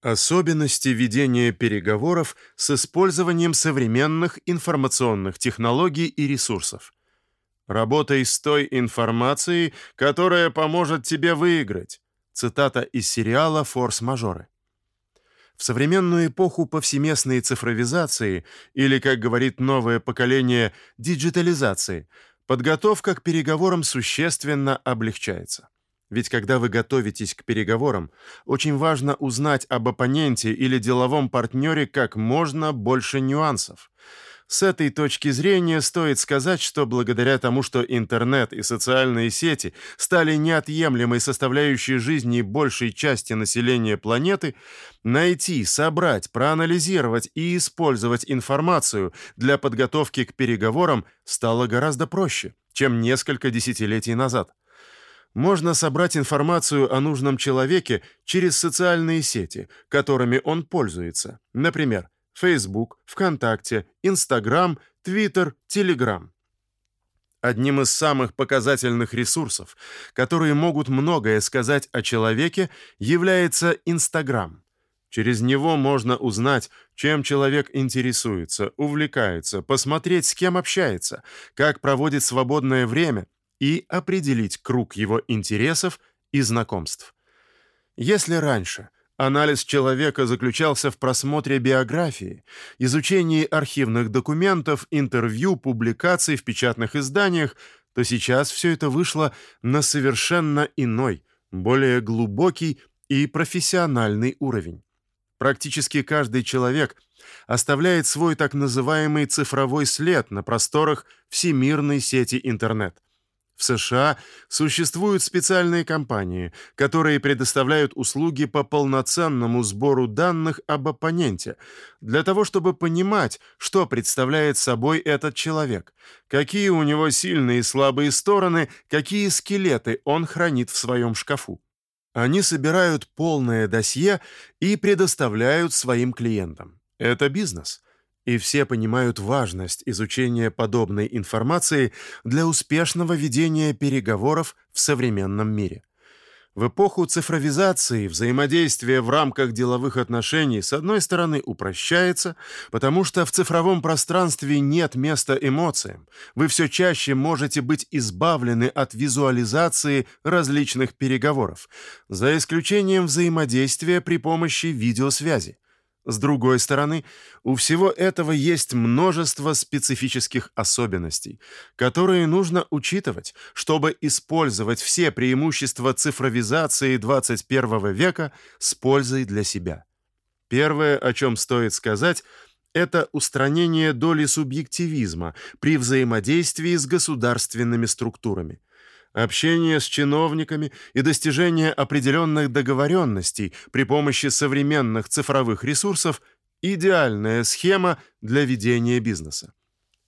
Особенности ведения переговоров с использованием современных информационных технологий и ресурсов. Работай с той информацией, которая поможет тебе выиграть. Цитата из сериала Форс-мажоры. В современную эпоху повсеместной цифровизации или, как говорит новое поколение, диджитализации, подготовка к переговорам существенно облегчается. Ведь когда вы готовитесь к переговорам, очень важно узнать об оппоненте или деловом партнере как можно больше нюансов. С этой точки зрения стоит сказать, что благодаря тому, что интернет и социальные сети стали неотъемлемой составляющей жизни большей части населения планеты, найти, собрать, проанализировать и использовать информацию для подготовки к переговорам стало гораздо проще, чем несколько десятилетий назад можно собрать информацию о нужном человеке через социальные сети, которыми он пользуется. Например, Facebook, ВКонтакте, Instagram, Twitter, Telegram. Одним из самых показательных ресурсов, которые могут многое сказать о человеке, является Instagram. Через него можно узнать, чем человек интересуется, увлекается, посмотреть, с кем общается, как проводит свободное время и определить круг его интересов и знакомств. Если раньше анализ человека заключался в просмотре биографии, изучении архивных документов, интервью, публикаций в печатных изданиях, то сейчас все это вышло на совершенно иной, более глубокий и профессиональный уровень. Практически каждый человек оставляет свой так называемый цифровой след на просторах всемирной сети интернет. В США существуют специальные компании, которые предоставляют услуги по полноценному сбору данных об оппоненте, для того чтобы понимать, что представляет собой этот человек, какие у него сильные и слабые стороны, какие скелеты он хранит в своем шкафу. Они собирают полное досье и предоставляют своим клиентам. Это бизнес и все понимают важность изучения подобной информации для успешного ведения переговоров в современном мире. В эпоху цифровизации взаимодействие в рамках деловых отношений с одной стороны упрощается, потому что в цифровом пространстве нет места эмоциям. Вы все чаще можете быть избавлены от визуализации различных переговоров, за исключением взаимодействия при помощи видеосвязи. С другой стороны, у всего этого есть множество специфических особенностей, которые нужно учитывать, чтобы использовать все преимущества цифровизации 21 века с пользой для себя. Первое, о чем стоит сказать, это устранение доли субъективизма при взаимодействии с государственными структурами общение с чиновниками и достижение определенных договоренностей при помощи современных цифровых ресурсов идеальная схема для ведения бизнеса.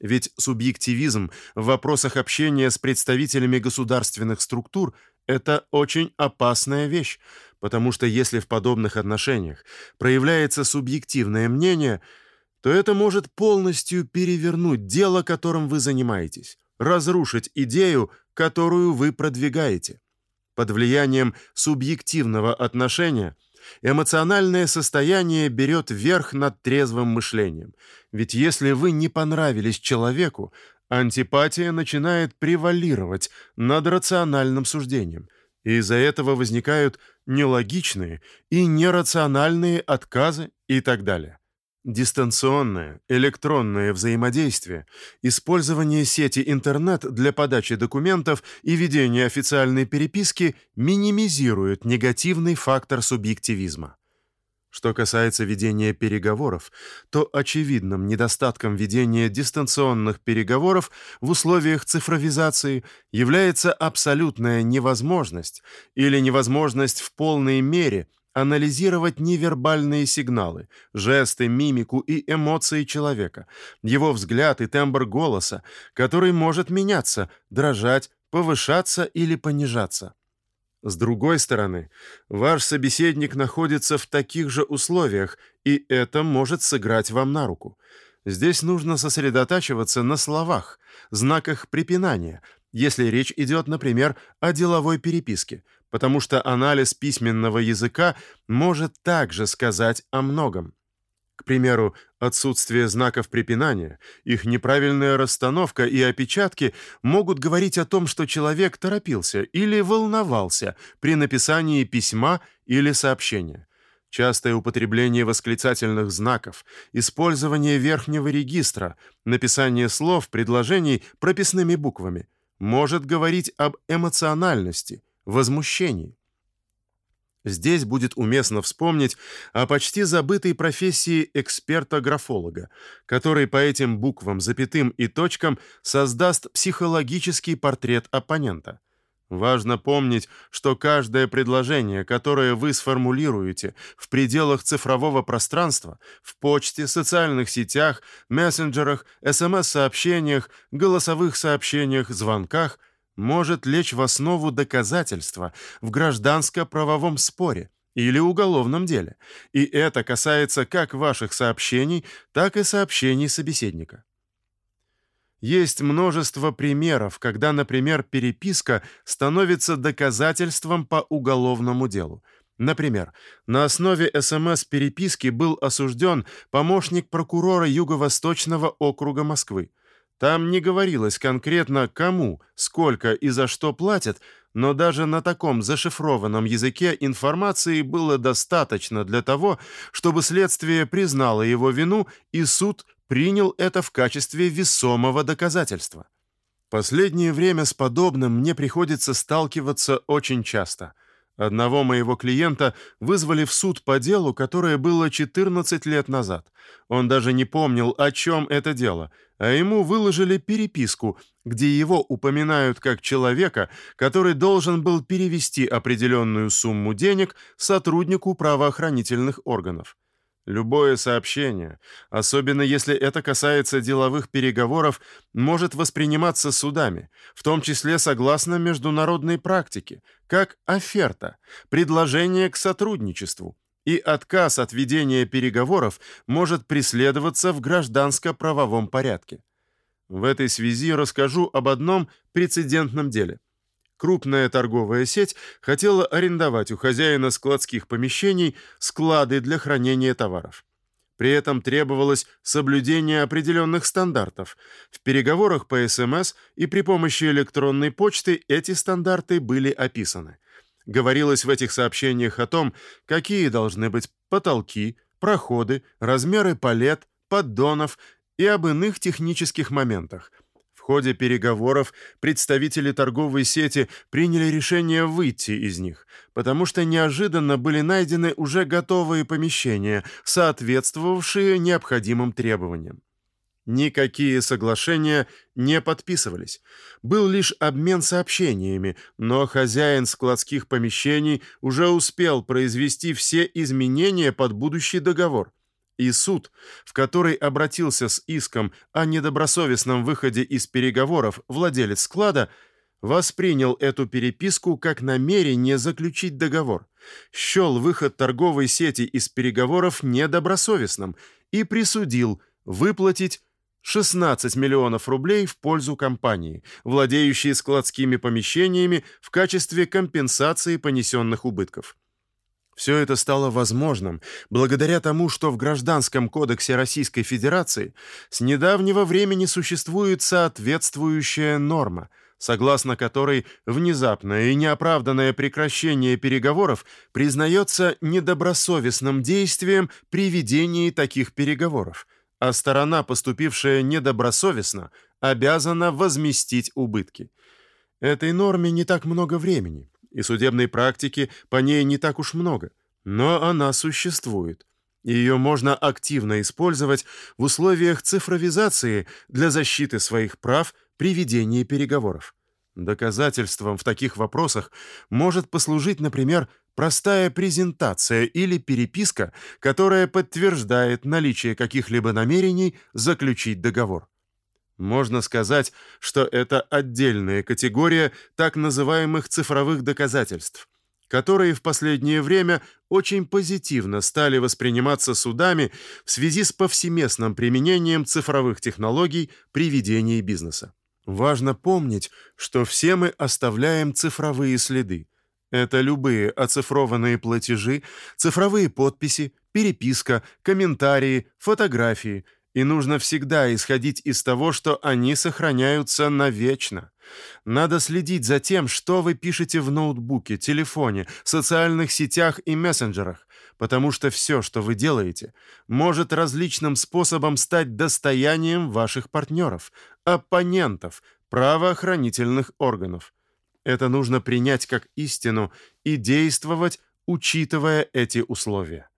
Ведь субъективизм в вопросах общения с представителями государственных структур это очень опасная вещь, потому что если в подобных отношениях проявляется субъективное мнение, то это может полностью перевернуть дело, которым вы занимаетесь, разрушить идею, которую вы продвигаете. Под влиянием субъективного отношения эмоциональное состояние берет верх над трезвым мышлением. Ведь если вы не понравились человеку, антипатия начинает превалировать над рациональным суждением. Из-за этого возникают нелогичные и нерациональные отказы и так далее. Дистанционное, электронное взаимодействие, использование сети интернет для подачи документов и ведения официальной переписки минимизирует негативный фактор субъективизма. Что касается ведения переговоров, то очевидным недостатком ведения дистанционных переговоров в условиях цифровизации является абсолютная невозможность или невозможность в полной мере – анализировать невербальные сигналы, жесты, мимику и эмоции человека, его взгляд и тембр голоса, который может меняться, дрожать, повышаться или понижаться. С другой стороны, ваш собеседник находится в таких же условиях, и это может сыграть вам на руку. Здесь нужно сосредотачиваться на словах, знаках препинания, если речь идет, например, о деловой переписке, потому что анализ письменного языка может также сказать о многом. К примеру, отсутствие знаков препинания, их неправильная расстановка и опечатки могут говорить о том, что человек торопился или волновался при написании письма или сообщения. Частое употребление восклицательных знаков, использование верхнего регистра, написание слов, предложений прописными буквами может говорить об эмоциональности, возмущении. Здесь будет уместно вспомнить о почти забытой профессии эксперта-графолога, который по этим буквам, запятым и точкам создаст психологический портрет оппонента. Важно помнить, что каждое предложение, которое вы сформулируете в пределах цифрового пространства, в почте, социальных сетях, мессенджерах, СМС-сообщениях, голосовых сообщениях, звонках – может лечь в основу доказательства в гражданско-правовом споре или уголовном деле, и это касается как ваших сообщений, так и сообщений собеседника. Есть множество примеров, когда, например, переписка становится доказательством по уголовному делу. Например, на основе СМС-переписки был осужден помощник прокурора Юго-Восточного округа Москвы. Там не говорилось конкретно кому, сколько и за что платят, но даже на таком зашифрованном языке информации было достаточно для того, чтобы следствие признало его вину и суд принял это в качестве весомого доказательства. Последнее время с подобным мне приходится сталкиваться очень часто. Одного моего клиента вызвали в суд по делу, которое было 14 лет назад. Он даже не помнил, о чем это дело, а ему выложили переписку, где его упоминают как человека, который должен был перевести определенную сумму денег сотруднику правоохранительных органов. Любое сообщение, особенно если это касается деловых переговоров, может восприниматься судами, в том числе согласно международной практике, как оферта, предложение к сотрудничеству, и отказ от ведения переговоров может преследоваться в гражданско-правовом порядке. В этой связи расскажу об одном прецедентном деле – крупная торговая сеть хотела арендовать у хозяина складских помещений склады для хранения товаров. При этом требовалось соблюдение определенных стандартов. В переговорах по СМС и при помощи электронной почты эти стандарты были описаны. Говорилось в этих сообщениях о том, какие должны быть потолки, проходы, размеры палет, поддонов и об иных технических моментах – ходе переговоров представители торговой сети приняли решение выйти из них, потому что неожиданно были найдены уже готовые помещения, соответствовавшие необходимым требованиям. Никакие соглашения не подписывались. Был лишь обмен сообщениями, но хозяин складских помещений уже успел произвести все изменения под будущий договор и суд, в который обратился с иском о недобросовестном выходе из переговоров владелец склада, воспринял эту переписку как намерение заключить договор, счел выход торговой сети из переговоров недобросовестным и присудил выплатить 16 миллионов рублей в пользу компании, владеющей складскими помещениями в качестве компенсации понесенных убытков. Все это стало возможным благодаря тому, что в Гражданском кодексе Российской Федерации с недавнего времени существует соответствующая норма, согласно которой внезапное и неоправданное прекращение переговоров признается недобросовестным действием при ведении таких переговоров, а сторона, поступившая недобросовестно, обязана возместить убытки. Этой норме не так много времени, и судебной практики по ней не так уж много, но она существует. Ее можно активно использовать в условиях цифровизации для защиты своих прав при ведении переговоров. Доказательством в таких вопросах может послужить, например, простая презентация или переписка, которая подтверждает наличие каких-либо намерений заключить договор. Можно сказать, что это отдельная категория так называемых цифровых доказательств, которые в последнее время очень позитивно стали восприниматься судами в связи с повсеместным применением цифровых технологий при ведении бизнеса. Важно помнить, что все мы оставляем цифровые следы. Это любые оцифрованные платежи, цифровые подписи, переписка, комментарии, фотографии. И нужно всегда исходить из того, что они сохраняются навечно. Надо следить за тем, что вы пишете в ноутбуке, телефоне, социальных сетях и мессенджерах, потому что все, что вы делаете, может различным способом стать достоянием ваших партнеров, оппонентов, правоохранительных органов. Это нужно принять как истину и действовать, учитывая эти условия.